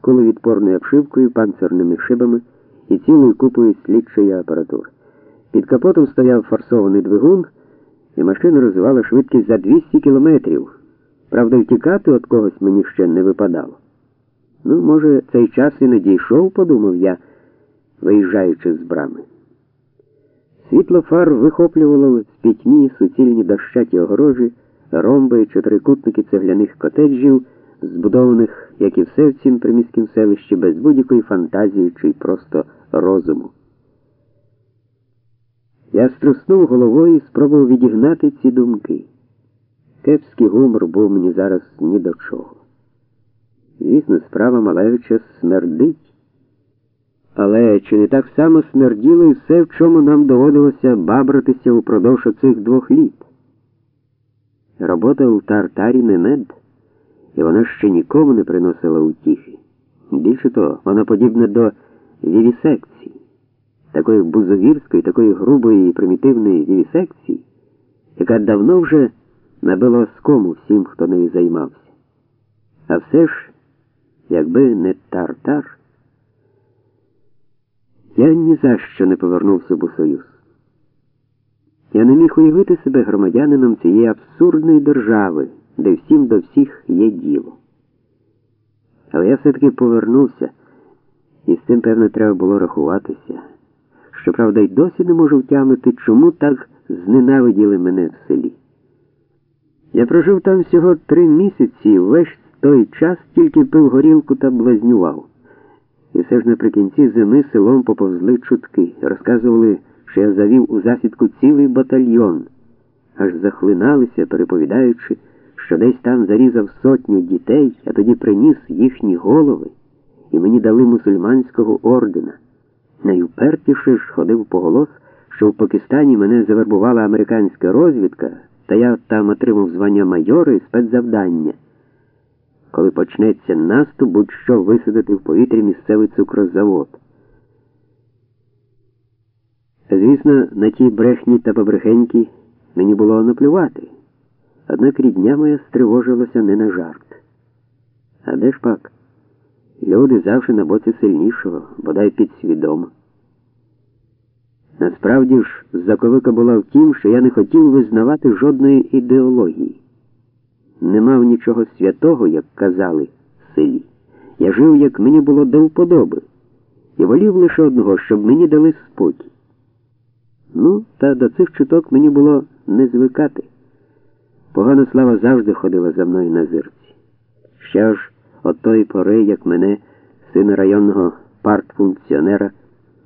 куловідпорною обшивкою, панцирними шибами і цілою купою слідчої апаратури. Під капотом стояв форсований двигун, і машина розвивала швидкість за 200 кілометрів. Правда, втікати від когось мені ще не випадало. Ну, може, цей час і не дійшов, подумав я, виїжджаючи з брами. Світло фар вихоплювало з пітьмі суцільні дощаті огорожі, ромби, чотирикутники цегляних котеджів, збудованих, як і все в цім приміськім селищі, без будь-якої фантазії чи просто розуму. Я струснув головою і спробував відігнати ці думки. Кепський гумор був мені зараз ні до чого. Звісно, справа Малевича смердить. Але чи не так само смерділо і все, в чому нам доводилося бабратися упродовж цих двох літ? Робота у тартарі не мед, і вона ще нікому не приносила утіхи. Більше того, вона подібна до вівісекції, такої бузовірської, такої грубої і примітивної вівісекції, яка давно вже набила оскому всім, хто нею займався. А все ж, якби не тартар. Я ні за що не повернувся б у Союз. Я не міг уявити себе громадянином цієї абсурдної держави, де всім до всіх є діло. Але я все-таки повернувся, і з цим, певно, треба було рахуватися. Щоправда, й досі не можу втямити, чому так зненавиділи мене в селі. Я прожив там всього три місяці і весь той час тільки пив горілку та блазнював. І все ж наприкінці зими селом поповзли чутки, розказували, що я завів у засідку цілий батальйон, аж захлиналися, переповідаючи, що десь там зарізав сотню дітей, а тоді приніс їхні голови, і мені дали мусульманського ордена. Найупертіше ж ходив поголос, що в Пакистані мене завербувала американська розвідка, та я там отримав звання майора і спецзавдання коли почнеться наступ, будь-що висадити в повітрі місцевий цукрозавод. Звісно, на ті брехні та побрехеньки мені було наплювати, однак рідня моя стривожилася не на жарт. А де ж пак? Люди завжди на боці сильнішого, бодай підсвідомо. Насправді ж, заковика була в тім, що я не хотів визнавати жодної ідеології не мав нічого святого, як казали в селі. Я жив, як мені було до вподоби, і волів лише одного, щоб мені дали спокій. Ну, та до цих чуток мені було не звикати. Погана слава завжди ходила за мною на зирці. Ще ж от тої пори, як мене, сина районного партфункціонера,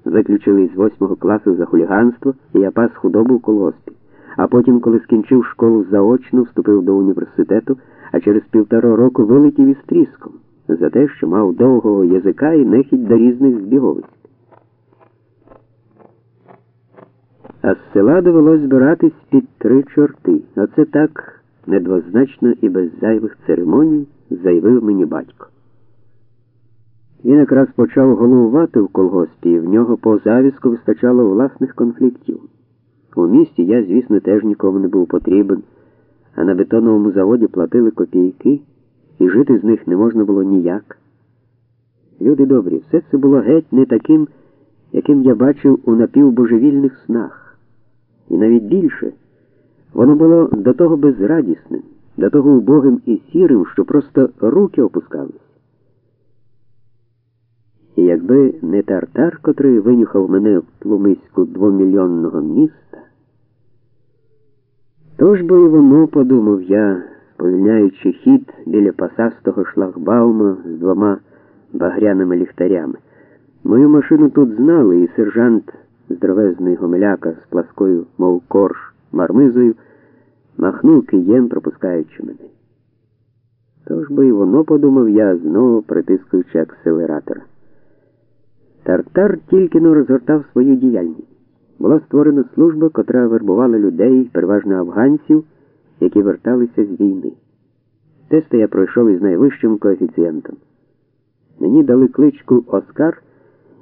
виключили із восьмого класу за хуліганство, і я пас худобу в колгоспі. А потім, коли скінчив школу заочно, вступив до університету, а через півтора року вилетів із тріском за те, що мав довгого язика і нехідь до різних збіговиць. А з села довелось збиратись під три чорти. Оце так недвозначно і без зайвих церемоній заявив мені батько. Він якраз почав головувати в колгоспі, і в нього по завіску вистачало власних конфліктів. У місті я, звісно, теж нікому не був потрібен, а на бетоновому заводі платили копійки, і жити з них не можна було ніяк. Люди добрі, все це було геть не таким, яким я бачив у напівбожевільних снах. І навіть більше, воно було до того безрадісним, до того убогим і сірим, що просто руки опускались. І якби не тартар, котрий винюхав мене в тлумиську двомільйонного міста, то ж бо і воно, подумав я, сповільняючи хід біля пасастого шлагбаума з двома багряними ліхтарями. Мою машину тут знали, і сержант здоровезний гомеляка з пласкою, мов корж, мармизою, махнув києм, пропускаючи мене. Тож би і воно, подумав я, знову притискуючи акселератора. Тартар тільки но розгортав свою діяльність. Була створена служба, котра вербувала людей, переважно афганців, які верталися з війни. Тести я пройшов із найвищим коефіцієнтом. Мені дали кличку Оскар,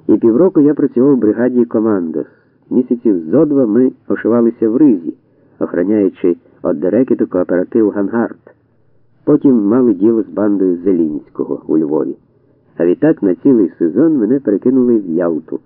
і півроку я працював в бригаді Командос. Місяців зо два ми ошивалися в ризі, охороняючи від дерекету кооператив Гангард. Потім мали діло з бандою Зелінського у Львові. А відтак на цілий сезон мене перекинули в Ялту.